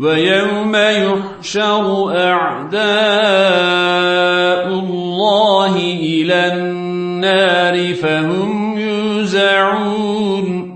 ويوم يحشر أعداء الله إلى النار فهم يوزعون